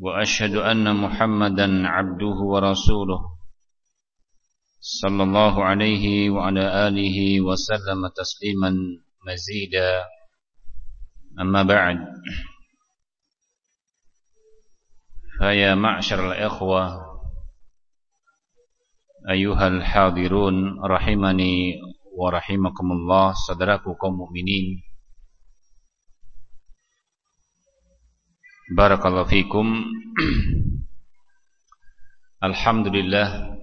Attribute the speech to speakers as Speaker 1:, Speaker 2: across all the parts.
Speaker 1: وأشهد أن محمدا عبده ورسوله صلى الله عليه وعلى آله وسلم تسليما مزيدا. أما بعد فيا معشر الإخوة أيها الحاضرون رحمني ورحمكم الله صدركم مؤمنين. Barakallahu fikum. Alhamdulillah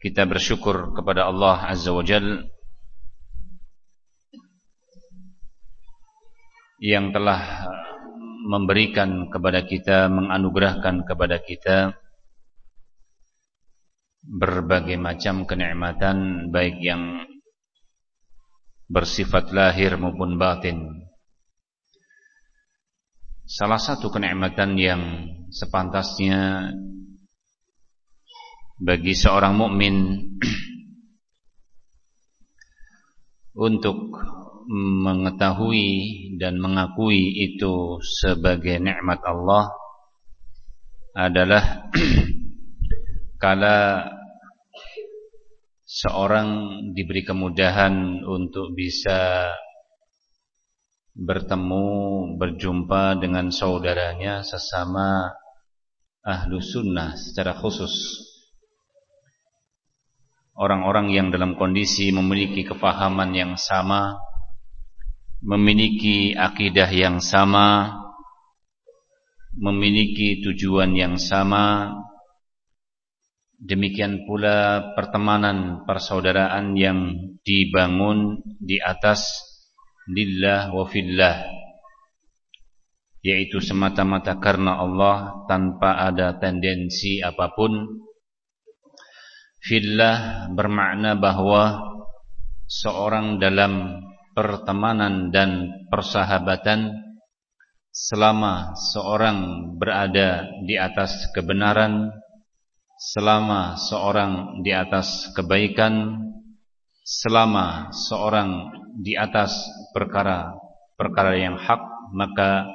Speaker 1: Kita bersyukur kepada Allah Azza wa Jal Yang telah memberikan kepada kita Menganugerahkan kepada kita Berbagai macam kenikmatan Baik yang bersifat lahir maupun batin Salah satu kenikmatan yang sepantasnya bagi seorang mukmin untuk mengetahui dan mengakui itu sebagai nikmat Allah adalah kala seorang diberi kemudahan untuk bisa bertemu, berjumpa dengan saudaranya sesama ahlu sunnah secara khusus. Orang-orang yang dalam kondisi memiliki kefahaman yang sama, memiliki akidah yang sama, memiliki tujuan yang sama, demikian pula pertemanan persaudaraan yang dibangun di atas lillah wa fillah. Yaitu semata-mata karena Allah tanpa ada tendensi apa pun. Fillah bermakna bahwa seorang dalam pertemanan dan persahabatan selama seorang berada di atas kebenaran selama seorang di atas kebaikan selama seorang di atas perkara-perkara yang hak maka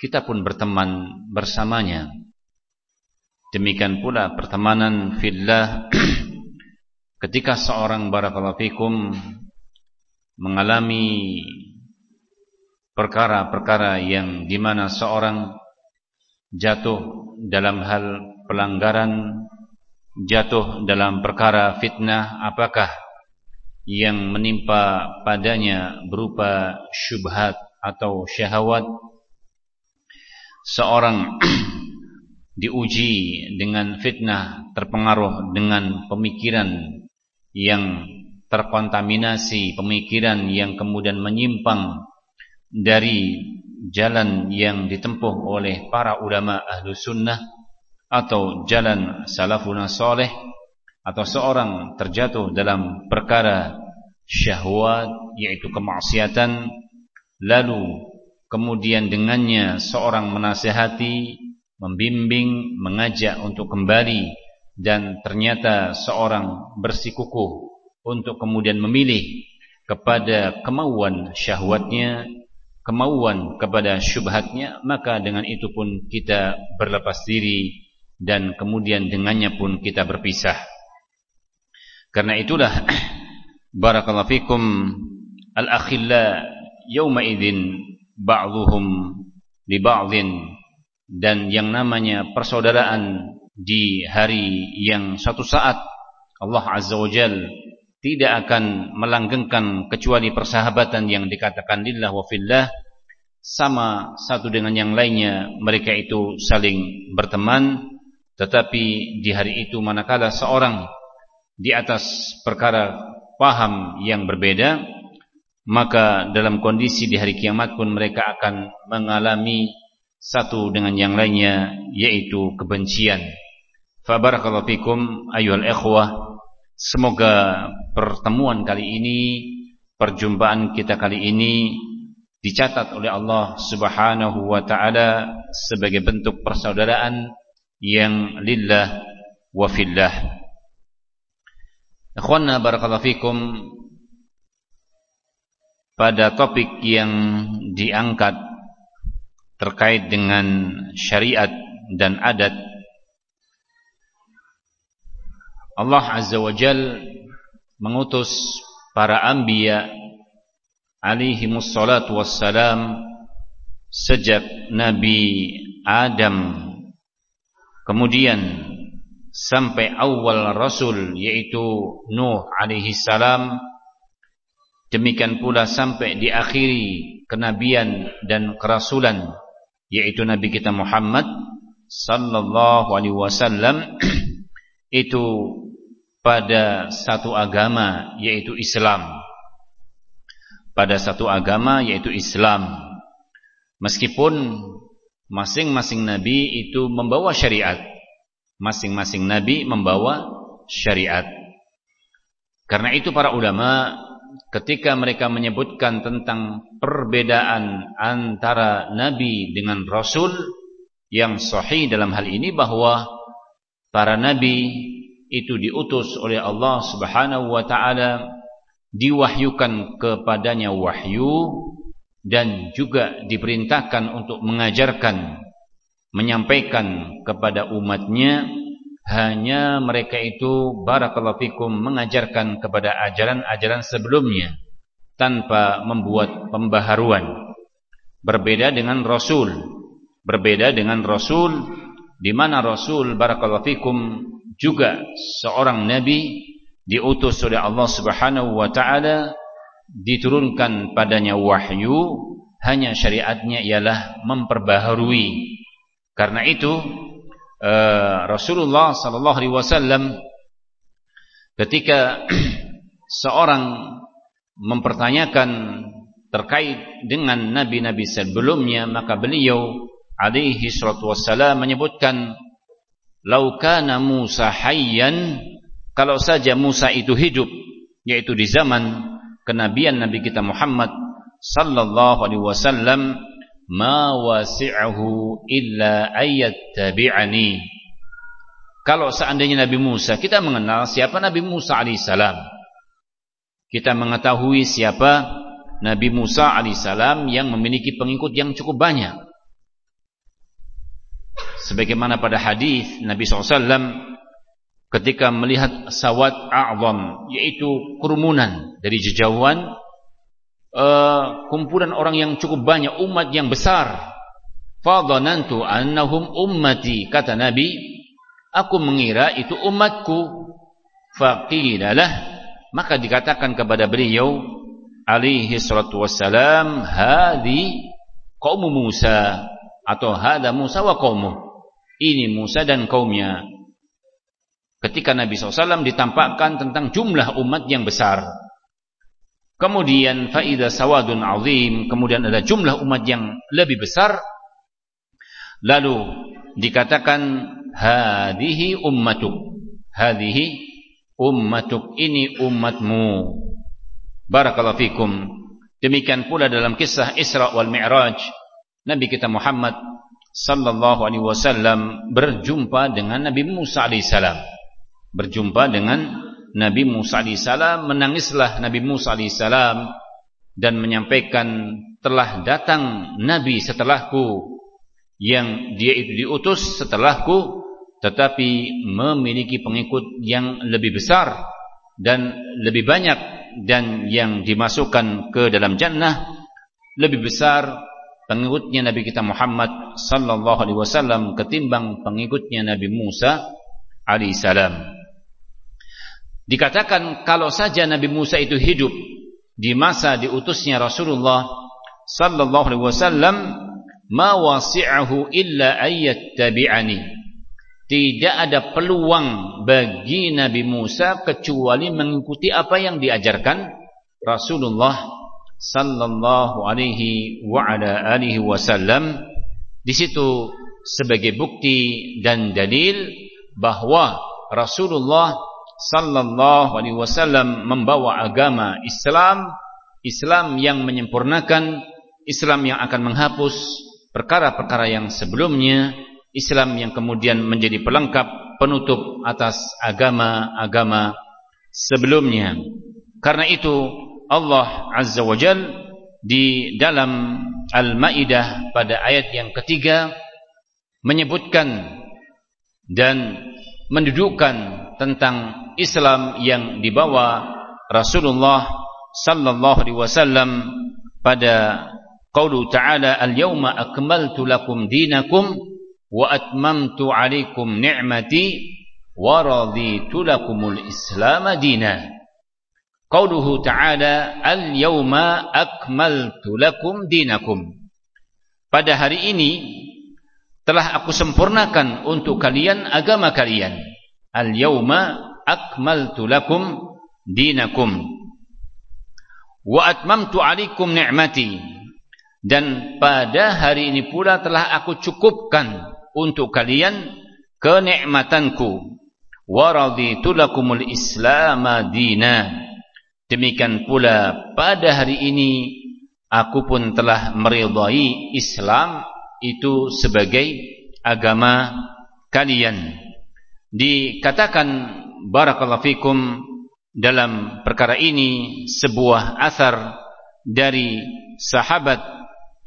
Speaker 1: kita pun berteman bersamanya. Demikian pula pertemanan fillah ketika seorang barakallahu fikum mengalami perkara-perkara yang di mana seorang jatuh dalam hal pelanggaran jatuh dalam perkara fitnah apakah yang menimpa padanya berupa syubhat atau syahwat. Seorang diuji dengan fitnah terpengaruh dengan pemikiran yang terkontaminasi pemikiran yang kemudian menyimpang dari jalan yang ditempuh oleh para ulama ahlu sunnah atau jalan salafuna soleh atau seorang terjatuh dalam perkara syahwat yaitu kemaksiatan lalu kemudian dengannya seorang menasihati membimbing mengajak untuk kembali dan ternyata seorang bersikukuh untuk kemudian memilih kepada kemauan syahwatnya kemauan kepada syubhatnya maka dengan itu pun kita berlepas diri dan kemudian dengannya pun kita berpisah Karena itulah barakallahu fikum al-akhilla yauma idzin ba'dhuhum li ba'dhin dan yang namanya persaudaraan di hari yang suatu saat Allah Azza wa Jal tidak akan melanggengkan kecuali persahabatan yang dikatakan lillah wa fillah. Sama satu dengan yang lainnya mereka itu saling berteman. Tetapi di hari itu manakala seorang di atas perkara paham yang berbeda maka dalam kondisi di hari kiamat pun mereka akan mengalami satu dengan yang lainnya yaitu kebencian Fabarakallahu fikum ayuhal ikhwah. Semoga pertemuan kali ini, perjumpaan kita kali ini dicatat oleh Allah Subhanahu wa taala sebagai bentuk persaudaraan yang lillah wa fillah. Ikhwanna barakallahu fikum. Pada topik yang diangkat terkait dengan syariat dan adat Allah Azza wa Jal mengutus para anbiya alaihi mussalatu wassalam sejak Nabi Adam. Kemudian sampai awal Rasul yaitu Nuh alaihi salam Demikian pula sampai diakhiri kenabian dan kerasulan yaitu Nabi kita Muhammad sallallahu alaihi wasallam itu pada satu agama yaitu Islam. Pada satu agama yaitu Islam. Meskipun masing-masing nabi itu membawa syariat. Masing-masing nabi membawa syariat. Karena itu para ulama ketika mereka menyebutkan tentang perbedaan antara nabi dengan rasul yang sahih dalam hal ini bahwa para nabi itu diutus oleh Allah Subhanahu wa taala diwahyukan kepadanya wahyu dan juga diperintahkan untuk mengajarkan menyampaikan kepada umatnya hanya mereka itu barakallahu fikum mengajarkan kepada ajaran-ajaran sebelumnya tanpa membuat pembaharuan. Berbeda dengan rasul. Berbeda dengan rasul di mana rasul barakallahu fikum juga seorang nabi diutus oleh Allah Subhanahu wa taala diturunkan padanya wahyu hanya syariatnya ialah memperbaharui karena itu Eh, Rasulullah sallallahu alaihi wasallam ketika seorang mempertanyakan terkait dengan nabi-nabi sebelumnya maka beliau alaihi salatu wassalam menyebutkan lau kana Musa hayyan kalau saja Musa itu hidup yaitu di zaman kenabian Nabi kita Muhammad sallallahu alaihi wasallam ma wasi'ahu illa ayyattabi'ani. Kalau seandainya Nabi Musa kita mengenal siapa Nabi Musa alaihissalam. Kita mengetahui siapa Nabi Musa alaihissalam yang memiliki pengikut yang cukup banyak. Sebagaimana pada hadis Nabi SAW ketika melihat sawat a'zam yaitu kerumunan dari jejauhan uh, kumpulan orang yang cukup banyak umat yang besar. Fadhanantu annahum ummati kata nabi aku mengira itu umatku. Faqilalah maka dikatakan kepada beliau alaihi salatu wassalam hadi kaum Musa atau hada Musa wa qaumuh ini Musa dan kaumnya. Ketika Nabi SAW ditampakkan tentang jumlah umat yang besar Kemudian faida sawadun azim, kemudian ada jumlah umat yang lebih besar. Lalu dikatakan hadhihi ummatuk. Hadhihi ummatuk ini umatmu. Barakallahu fikum. Demikian pula dalam kisah Isra wal Mi'raj, Nabi kita Muhammad sallallahu alaihi wasallam berjumpa dengan Nabi Musa alaihi salam. Berjumpa dengan Nabi Musa AS menangislah Nabi Musa AS dan menyampaikan telah datang Nabi setelahku yang dia itu diutus setelahku tetapi memiliki pengikut yang lebih besar dan lebih banyak dan yang dimasukkan ke dalam jannah lebih besar pengikutnya Nabi kita Muhammad sallallahu alaihi wasallam ketimbang pengikutnya Nabi Musa alaihi salam. Dikatakan kalau saja Nabi Musa itu hidup di masa diutusnya Rasulullah sallallahu alaihi wasallam ma wasi'ahu illa ayyattabi'ani. Tidak ada peluang bagi Nabi Musa kecuali mengikuti apa yang diajarkan Rasulullah sallallahu alaihi wa ala alihi wasallam. Di situ sebagai bukti dan dalil bahwa Rasulullah sallallahu alaihi wasallam membawa agama Islam, Islam yang menyempurnakan, Islam yang akan menghapus perkara-perkara yang sebelumnya, Islam yang kemudian menjadi pelengkap penutup atas agama-agama sebelumnya. Karena itu Allah Azza wa Jal di dalam Al-Maidah pada ayat yang ketiga menyebutkan dan mendudukkan tentang Islam yang dibawa Rasulullah sallallahu alaihi wasallam pada qaulu ta'ala al-yawma akmaltu lakum dinakum wa atmamtu 'alaikum ni'mati wa raditu lakumul islam dinan qauluhu ta'ala al-yawma akmaltu lakum dinakum. Pada hari ini telah aku sempurnakan untuk kalian agama kalian. Al-yawma akmaltu lakum dinakum. Wa atmamtu alaikum ni'mati. Dan pada hari ini pula telah aku cukupkan untuk kalian kenikmatanku. Wa raditu lakumul islam dina. Demikian pula pada hari ini aku pun telah meridai Islam itu sebagai agama kalian. Dikatakan barakallahu fikum dalam perkara ini sebuah asar dari sahabat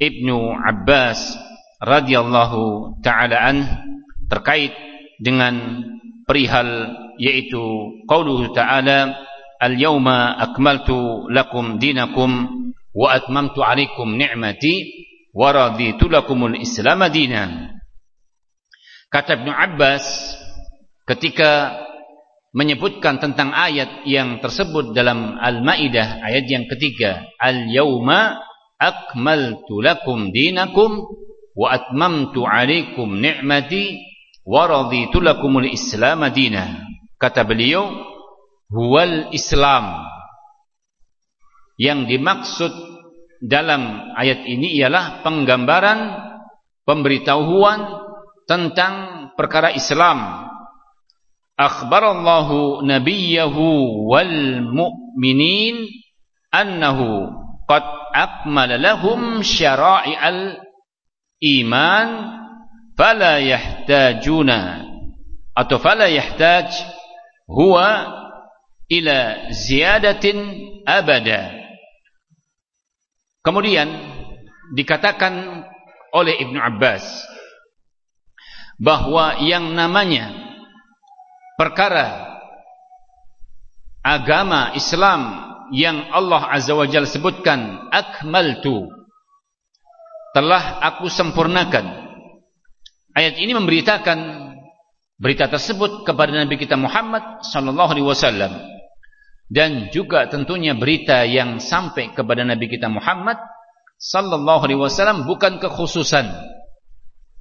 Speaker 1: Ibnu Abbas radhiyallahu taala an terkait dengan perihal yaitu qauluhu ta'ala al-yawma akmaltu lakum dinakum wa atmamtu 'alaikum ni'mati waraditu lakumul Islam dinan. Kata Ibnu Abbas ketika menyebutkan tentang ayat yang tersebut dalam Al-Maidah ayat yang ketiga, "Al-yauma akmaltu lakum dinakum wa atmamtu 'alaikum ni'mati wa raditu lakumul Islam dinan." Kata beliau, "Huwal Islam." Yang dimaksud dalam ayat ini ialah penggambaran pemberitahuan tentang perkara Islam. Akhbarallahu nabiyahu wal mu'minin annahu qad akmala lahum syara'i'al iman fala yahtajuna atau fala yahtaj huwa ila ziyadatin abada Kemudian dikatakan oleh Ibnu Abbas bahwa yang namanya perkara agama Islam yang Allah Azza wa Jalla sebutkan akmaltu telah aku sempurnakan. Ayat ini memberitakan berita tersebut kepada Nabi kita Muhammad sallallahu alaihi wasallam dan juga tentunya berita yang sampai kepada Nabi kita Muhammad sallallahu alaihi wasallam bukan kekhususan.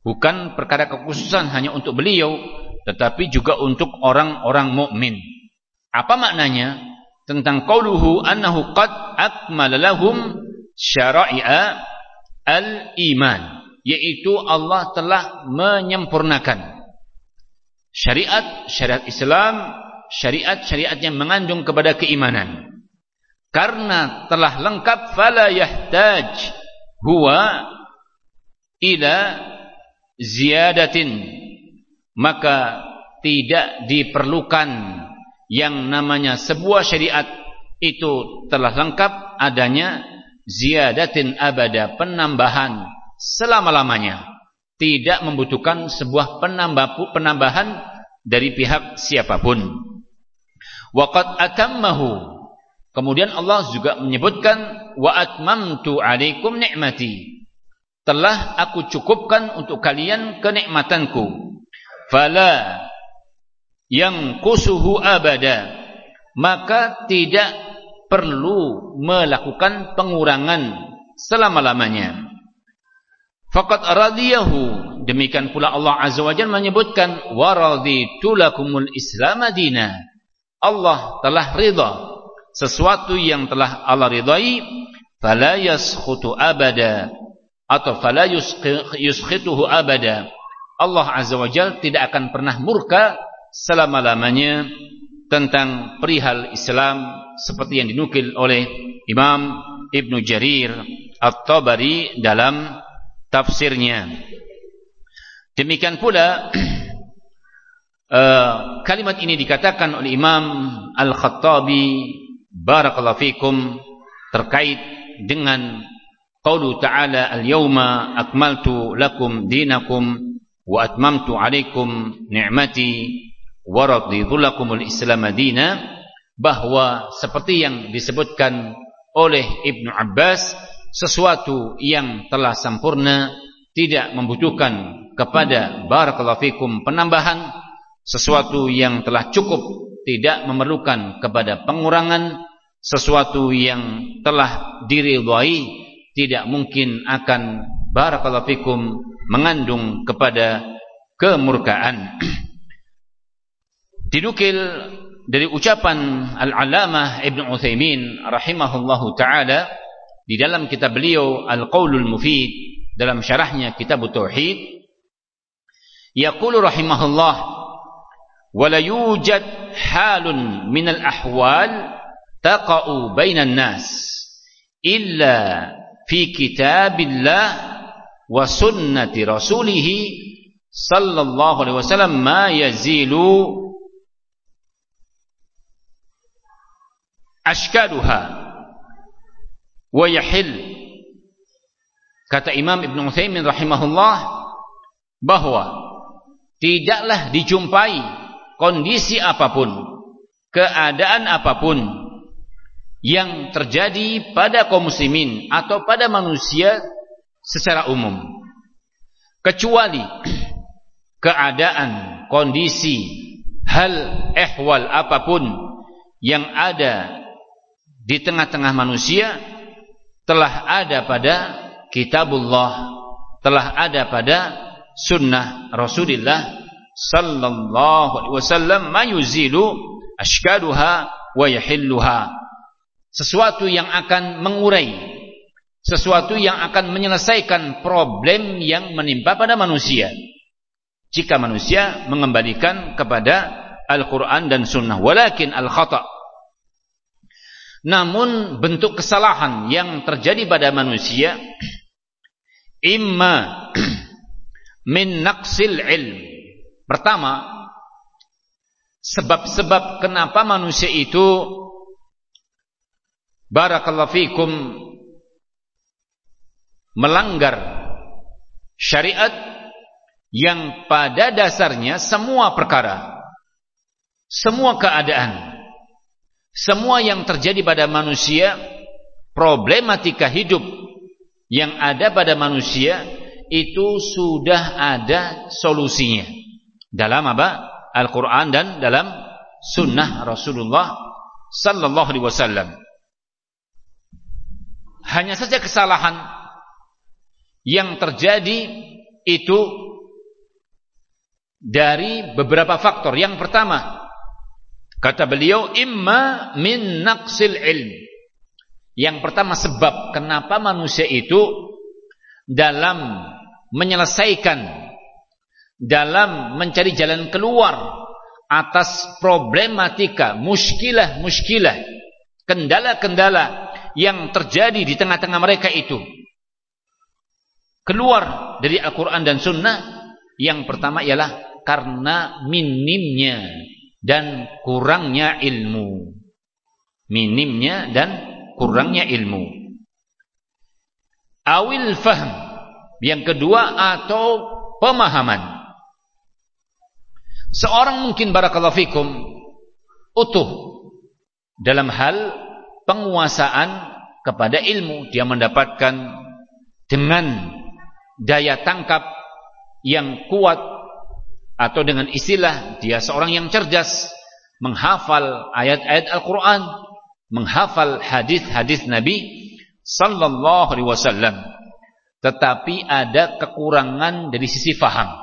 Speaker 1: Bukan perkara kekhususan hanya untuk beliau tetapi juga untuk orang-orang mukmin. Apa maknanya? Tentang qauluhu annahu qad akmala lahum syara'i'a al-iman yaitu Allah telah menyempurnakan syariat syariat Islam syariat-syariat yang mengandung kepada keimanan. Karena telah lengkap fala yahtaj huwa ila ziyadatin. Maka tidak diperlukan yang namanya sebuah syariat itu telah lengkap adanya ziyadatin abada penambahan selama-lamanya. Tidak membutuhkan sebuah penambah penambahan dari pihak siapa pun Waqad atammahu. Kemudian Allah juga menyebutkan wa atmamtu alaikum ni'mati. Telah aku cukupkan untuk kalian kenikmatanku. Fala yang kusuhu abada. Maka tidak perlu melakukan pengurangan selama-lamanya. Faqad radiyahu. Demikian pula Allah Azza wa Jalla menyebutkan wa raditu lakumul Islam madinah. Allah telah ridha. Sesuatu yang telah Allah ridai fala yaskhutu abada. Atau fala yuskhituhu abada. Allah azza wa jalla tidak akan pernah murka selama-lamanya tentang perihal Islam seperti yang dinukil oleh Imam Ibn Jarir At-Tabari dalam tafsirnya. Demikian pula uh, kalimat ini dikatakan oleh Imam Al-Khattabi barakallahu fikum terkait dengan qaulu ta'ala al-yawma akmaltu lakum dinakum wa atmamtu alaikum ni'mati wa raditu lakumul islam madina bahwa seperti yang disebutkan oleh Ibnu Abbas sesuatu yang telah sempurna tidak membutuhkan kepada barakallahu fikum penambahan sesuatu yang telah cukup tidak memerlukan kepada pengurangan sesuatu yang telah diridhai tidak mungkin akan barakallahu fikum mengandung kepada kemurkaan. Dinukil dari ucapan Al-Alamah Ibn Uthaymin rahimahullahu taala di dalam kitab beliau Al-Qaulul Mufid dalam syarahnya Kitab Tauhid yaqulu rahimahullah wala yujad halun min al-ahwal taqa'u bainan nas illa fi kitabillah wa sunnati rasulih sallallahu alaihi wasallam ma yazilu ashkaluha wa yahil kata Imam Ibn Uthaymin rahimahullah bahwa tidaklah dijumpai kondisi apa pun keadaan apa pun yang terjadi pada kaum muslimin atau pada manusia secara umum. Kecuali keadaan kondisi hal ehwal apa pun yang ada di tengah-tengah manusia telah ada pada kitabullah telah ada pada sunnah Rasulullah sallallahu alaihi wasallam mayuzilu ashkaluha wa yahilluha. Sesuatu yang akan mengurai sesuatu yang akan menyelesaikan problem yang menimpa pada manusia. Jika manusia mengembalikan kepada Al-Quran dan Sunnah walakin al-khata' Namun bentuk kesalahan yang terjadi pada manusia imma min naqsil ilm. Pertama, sebab-sebab kenapa manusia itu barakallahu fikum melanggar syariat yang pada dasarnya semua perkara semua keadaan semua yang terjadi pada manusia problematika hidup yang ada pada manusia itu sudah ada solusinya dalam apa Al-Quran dan dalam Sunnah Rasulullah Sallallahu Alaihi Wasallam. Hanya saja kesalahan yang terjadi itu dari beberapa faktor. Yang pertama, Kata beliau, imma min naqsil ilm. Yang pertama sebab kenapa manusia itu dalam menyelesaikan, dalam mencari jalan keluar atas problematika, muskilah-muskilah, kendala-kendala yang terjadi di tengah-tengah mereka itu. Keluar dari Al-Quran dan Sunnah, yang pertama ialah karena minimnya dan kurangnya ilmu. Minimnya dan kurangnya ilmu. Awil fahm. Yang kedua atau pemahaman. Seorang mungkin barakallahu fikum utuh dalam hal penguasaan kepada ilmu. Dia mendapatkan dengan daya tangkap yang kuat atau dengan istilah dia seorang yang cerdas menghafal ayat-ayat Al-Qur'an menghafal hadis-hadis Nabi sallallahu alaihi wasallam. Tetapi ada kekurangan dari sisi faham.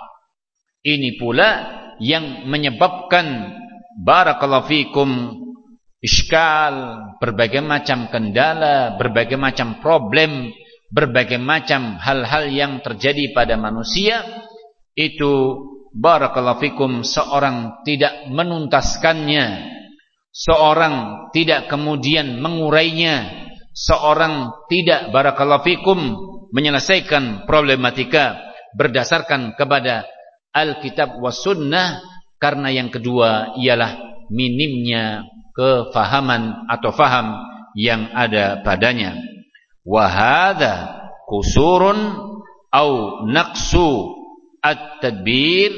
Speaker 1: Ini pula yang menyebabkan barakallahu fikum iskal berbagai macam kendala berbagai macam problem berbagai macam hal-hal yang terjadi pada manusia itu barakallahu fikum seorang tidak menuntaskannya, seorang tidak kemudian mengurainya, seorang tidak barakallahu fikum menyelesaikan problematika berdasarkan kepada Alkitab was sunnah karena yang kedua ialah minimnya kefahaman atau faham yang ada padanya. Wahada kusurun au naqsu at-tadbir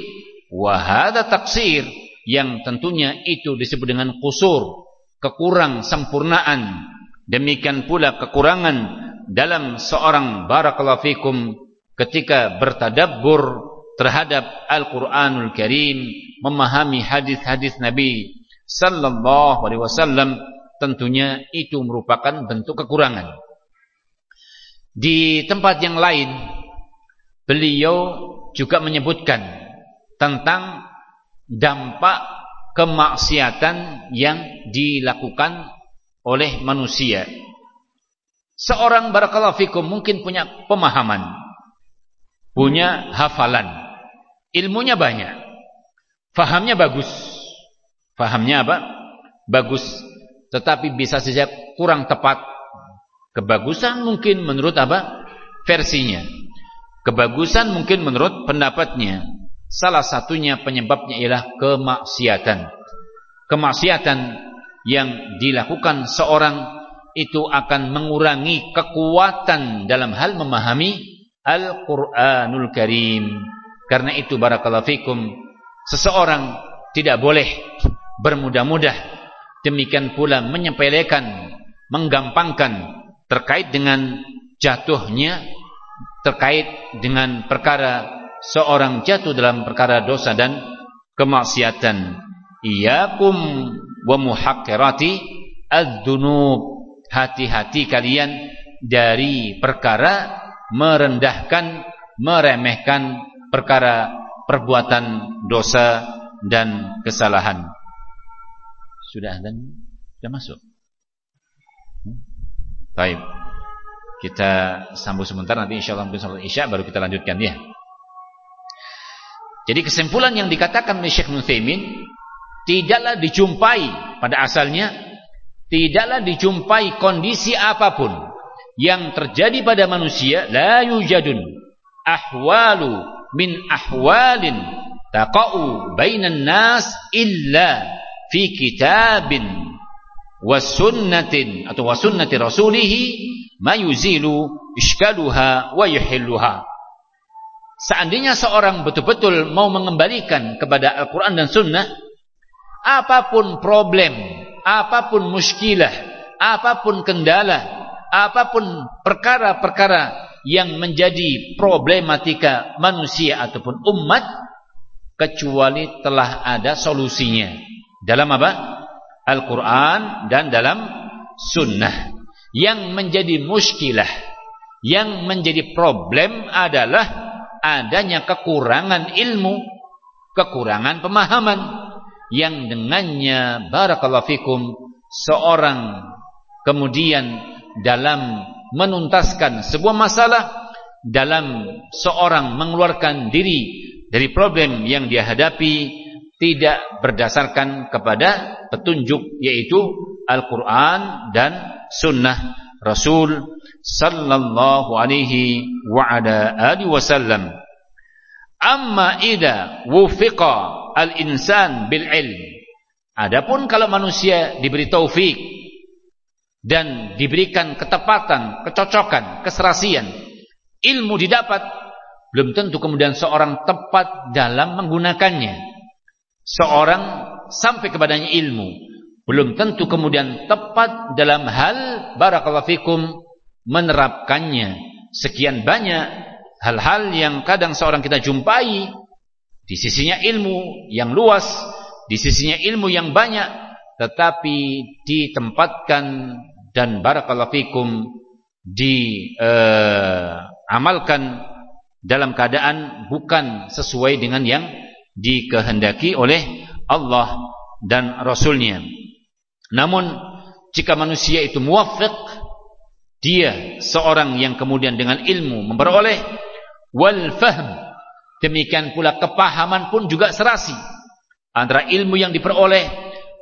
Speaker 1: wahada taksir yang tentunya itu disebut dengan kusur, kekurang sempurnaan. Demikian pula kekurangan dalam seorang barakallahu fikum ketika bertadabbur terhadap Al-Qur'anul Karim, memahami hadis-hadis Nabi sallallahu alaihi wasallam tentunya itu merupakan bentuk kekurangan. Di tempat yang lain beliau juga menyebutkan tentang dampak kemaksiatan yang dilakukan oleh manusia. Seorang barakallahu fikum mungkin punya pemahaman, punya hafalan, ilmunya banyak, fahamnya bagus, Fahamnya apa? Bagus. Tetapi bisa saja kurang tepat. Kebagusan mungkin menurut apa? Versinya. Kebagusan mungkin menurut pendapatnya. Salah satunya penyebabnya ialah kemaksiatan. Kemaksiatan yang dilakukan seorang itu akan mengurangi kekuatan dalam hal memahami Al-Quranul Karim. Karena itu barakallahu fikum seseorang tidak boleh bermudah-mudah demikian pula menyepelekan menggampangkan terkait dengan jatuhnya terkait dengan perkara seorang jatuh dalam perkara dosa dan kemaksiatan. Iyakum wa muhaqqirati adzunub hati-hati kalian dari perkara merendahkan meremehkan perkara perbuatan dosa dan kesalahan sudah dan sudah masuk. Hmm? Baik. Kita sambung sebentar nanti insyaallah mungkin salat Isya baru kita lanjutkan ya. Jadi kesimpulan yang dikatakan oleh Syekh tidaklah dijumpai pada asalnya tidaklah dijumpai kondisi apa pun yang terjadi pada manusia la yujadun ahwalu min ahwalin taqa'u bainan nas illa fi kitabin wasunnatin atau wasunnati rasulih ma yuzilu iskaluha wa yuhilluha. Seandainya seorang betul-betul mau mengembalikan kepada Al-Qur'an dan sunnah apa pun problem apa pun muskilah apa pun kendala apa pun perkara-perkara yang menjadi problematika manusia ataupun umat kecuali telah ada solusinya dalam apa? Al-Quran dan dalam sunnah. Yang menjadi muskilah, yang menjadi problem adalah adanya kekurangan ilmu, kekurangan pemahaman. Yang dengannya, barakallahu fikum, seorang kemudian dalam menuntaskan sebuah masalah, dalam seorang mengeluarkan diri dari problem yang dia hadapi, tidak berdasarkan kepada petunjuk yaitu Al-Quran dan Sunnah Rasul sallallahu alaihi wasallam. Amma idza wufiqa al-insan bil ilm. Adapun kalau manusia diberi taufik dan diberikan ketepatan, kecocokan, keserasian, ilmu didapat, belum tentu kemudian seorang tepat dalam menggunakannya. Seorang sampai kepadanya ilmu belum tentu kemudian tepat dalam hal barakallahu fikum menerapkannya. Sekian banyak hal-hal yang kadang seorang kita jumpai di sisinya ilmu yang luas di sisinya ilmu yang banyak tetapi ditempatkan dan barakallahu fikum diamalkan eh, dalam keadaan bukan sesuai dengan yang dikehendaki oleh Allah dan Rasulnya. Namun jika manusia itu muwafiq, dia seorang yang kemudian dengan ilmu memperoleh wal fahm Demikian pula kepahaman pun juga serasi. Antara ilmu yang diperoleh,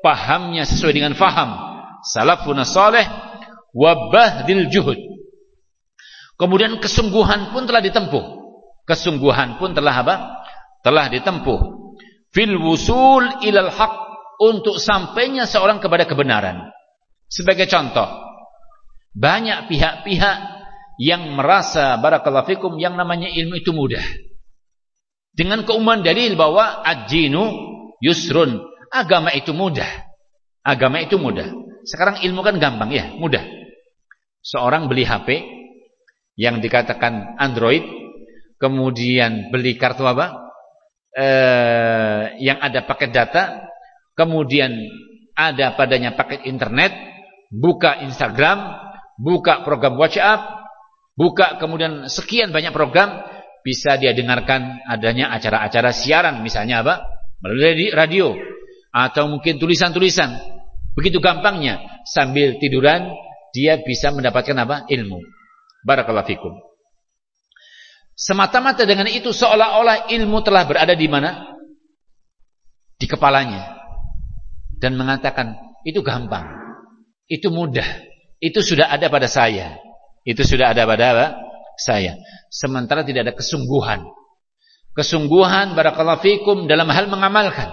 Speaker 1: pahamnya sesuai dengan faham. Salafun salih wabah dil juhud. Kemudian kesungguhan pun telah ditempuh. Kesungguhan pun telah apa? Telah ditempuh. Fil wusul ilal haq untuk sampainya seorang kepada kebenaran. Sebagai contoh, banyak pihak-pihak yang merasa barakallahu fikum yang namanya ilmu itu mudah. Dengan keumuman dalil bahwa ad-dinu yusrun, agama itu mudah. Agama itu mudah. Sekarang ilmu kan gampang ya, mudah. Seorang beli HP yang dikatakan Android, kemudian beli kartu apa? Eh, yang ada paket data, kemudian ada padanya paket internet, buka Instagram, buka program WhatsApp, buka kemudian sekian banyak program, bisa dia dengarkan adanya acara-acara siaran misalnya apa? Melalui radio atau mungkin tulisan-tulisan. Begitu gampangnya sambil tiduran dia bisa mendapatkan apa? ilmu. Barakallahu fikum. Semata-mata dengan itu seolah-olah ilmu telah berada di mana? Di kepalanya. Dan mengatakan itu gampang. Itu mudah. Itu sudah ada pada saya. Itu sudah ada pada apa? saya. Sementara tidak ada kesungguhan. Kesungguhan barakallahu fikum dalam hal mengamalkan.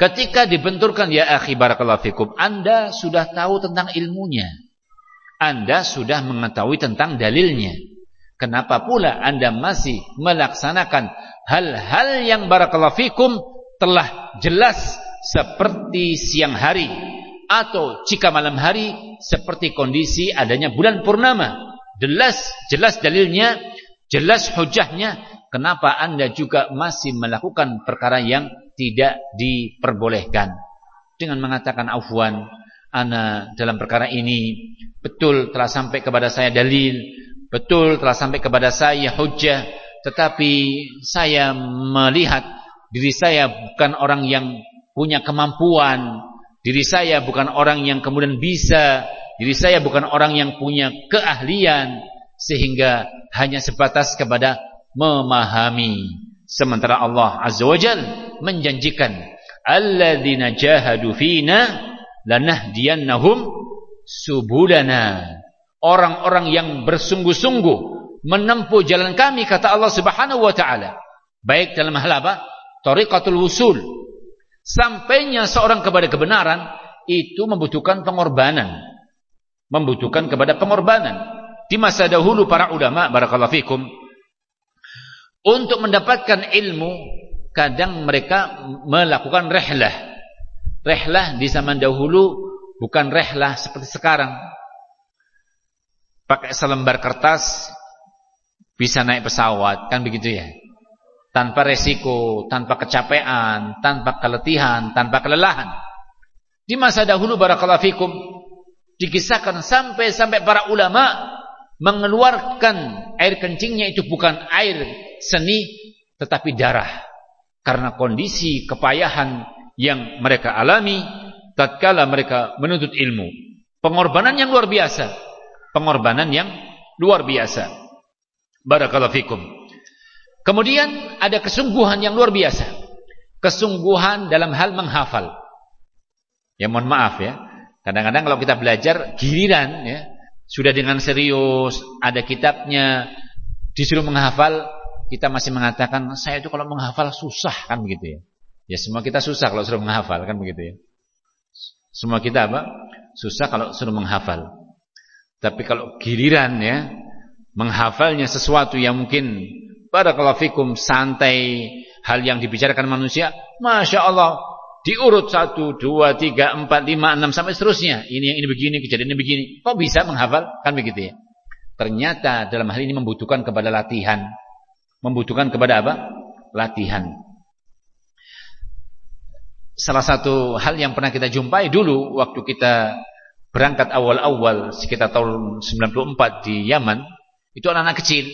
Speaker 1: Ketika dibenturkan ya akhi barakallahu Anda sudah tahu tentang ilmunya. Anda sudah mengetahui tentang dalilnya. Kenapa pula Anda masih melaksanakan hal-hal yang barakallahu fikum telah jelas seperti siang hari atau jika malam hari seperti kondisi adanya bulan purnama. Jelas, jelas dalilnya, jelas hujahnya. Kenapa anda juga masih melakukan perkara yang tidak diperbolehkan? Dengan mengatakan afwan, ana dalam perkara ini betul telah sampai kepada saya dalil, betul telah sampai kepada saya hujah, tetapi saya melihat diri saya bukan orang yang punya kemampuan Diri saya bukan orang yang kemudian bisa, diri saya bukan orang yang punya keahlian sehingga hanya sebatas kepada memahami. Sementara Allah Azza wa Jal menjanjikan alladzina jahadu fina lanahdiyannahum subulana. Orang-orang yang bersungguh-sungguh menempuh jalan kami kata Allah Subhanahu wa taala. Baik dalam hal apa? Tariqatul wusul Sampainya seorang kepada kebenaran itu membutuhkan pengorbanan. Membutuhkan kepada pengorbanan. Di masa dahulu para ulama barakallahu fikum untuk mendapatkan ilmu kadang mereka melakukan rehlah. Rehlah di zaman dahulu bukan rehlah seperti sekarang. Pakai selembar kertas bisa naik pesawat kan begitu ya tanpa resiko, tanpa kecapean, tanpa keletihan, tanpa kelelahan. Di masa dahulu barakallahu fikum dikisahkan sampai-sampai para ulama mengeluarkan air kencingnya itu bukan air seni tetapi darah karena kondisi kepayahan yang mereka alami tatkala mereka menuntut ilmu. Pengorbanan yang luar biasa. Pengorbanan yang luar biasa. Barakallahu fikum. Kemudian ada kesungguhan yang luar biasa. Kesungguhan dalam hal menghafal. Ya mohon maaf ya. Kadang-kadang kalau kita belajar giliran ya, sudah dengan serius, ada kitabnya, disuruh menghafal, kita masih mengatakan saya itu kalau menghafal susah kan begitu ya. Ya semua kita susah kalau suruh menghafal kan begitu ya. Semua kita apa? Susah kalau suruh menghafal. Tapi kalau giliran ya, menghafalnya sesuatu yang mungkin Barakallahu fikum santai hal yang dibicarakan manusia, masya Allah diurut satu, dua, tiga, empat, lima, enam sampai seterusnya. Ini yang ini begini, kejadian ini begini. Kok bisa menghafal? Kan begitu ya. Ternyata dalam hal ini membutuhkan kepada latihan, membutuhkan kepada apa? Latihan. Salah satu hal yang pernah kita jumpai dulu waktu kita berangkat awal-awal sekitar tahun 94 di Yaman, itu anak-anak kecil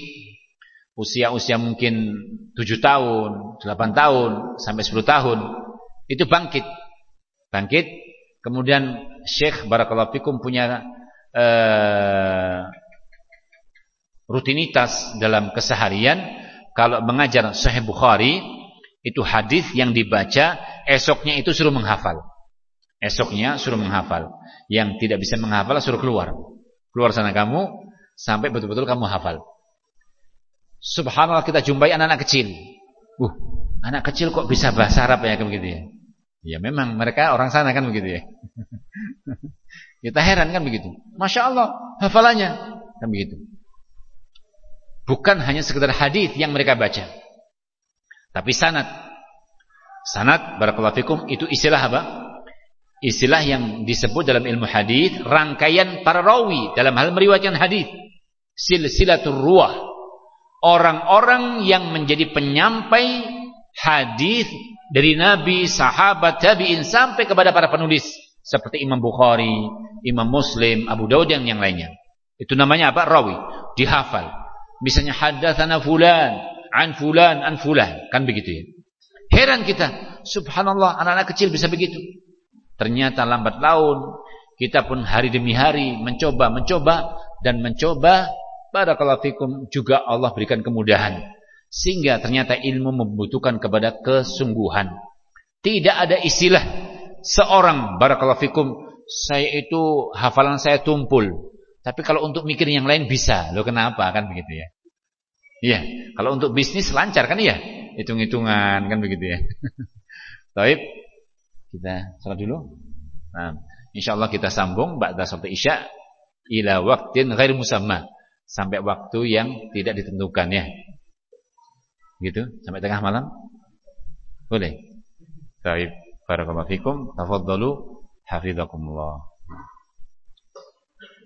Speaker 1: usia-usia mungkin 7 tahun, 8 tahun, sampai 10 tahun, itu bangkit. Bangkit, kemudian Syekh Barakallahu Fikum punya uh, rutinitas dalam keseharian, kalau mengajar Sahih Bukhari itu hadis yang dibaca esoknya itu suruh menghafal. Esoknya suruh menghafal. Yang tidak bisa menghafal suruh keluar. Keluar sana kamu sampai betul-betul kamu hafal. Subhanallah kita jumpai anak-anak kecil. Uh, anak kecil kok bisa bahasa Arab ya begitu ya. Ya memang mereka orang sana kan begitu ya. Kita heran kan begitu. Masya Allah hafalannya kan begitu. Bukan hanya sekedar hadis yang mereka baca. Tapi sanad. Sanad barakallahu fikum itu istilah apa? Istilah yang disebut dalam ilmu hadis rangkaian para rawi dalam hal meriwayatkan hadis. Silsilatul ruwah. Orang-orang yang menjadi penyampai hadis dari nabi, sahabat, tabi'in sampai kepada para penulis seperti Imam Bukhari, Imam Muslim, Abu Dawud yang yang lainnya. Itu namanya apa? Rawi, dihafal. Misalnya hadatsana fulan, an fulan, an fulan, kan begitu ya. Heran kita, subhanallah anak-anak kecil bisa begitu. Ternyata lambat laun kita pun hari demi hari mencoba, mencoba dan mencoba barakallahu fikum juga Allah berikan kemudahan. Sehingga ternyata ilmu membutuhkan kepada kesungguhan. Tidak ada istilah seorang barakallahu fikum saya itu hafalan saya tumpul tapi kalau untuk mikir yang lain bisa. Loh kenapa kan begitu ya? Iya, kalau untuk bisnis lancar kan iya. Hitung-hitungan kan begitu ya. Baik. Kita salat dulu. Nah, insyaallah kita sambung ba'da salat Isya ila waqtin ghair musamma. Sampai waktu yang tidak ditentukan ya. Gitu, sampai tengah malam. Boleh. Baik. Barakallahu fikum. Tafadhalu. Hafizakumullah.